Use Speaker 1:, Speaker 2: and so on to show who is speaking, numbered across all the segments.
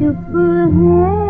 Speaker 1: चुप है।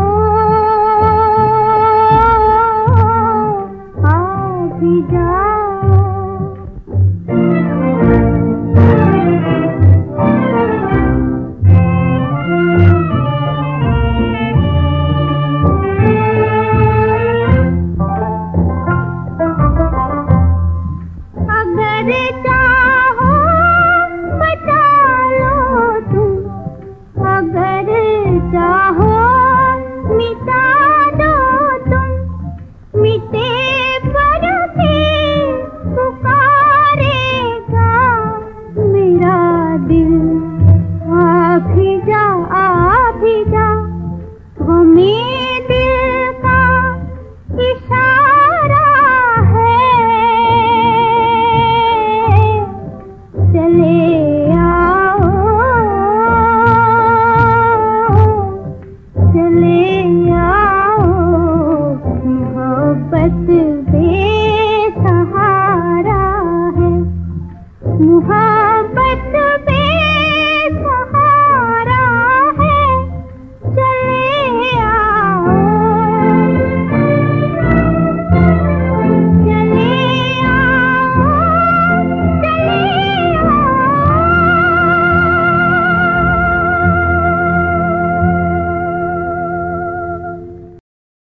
Speaker 1: जाए भी जा आ भी जा। वो मेरे दिल का इशारा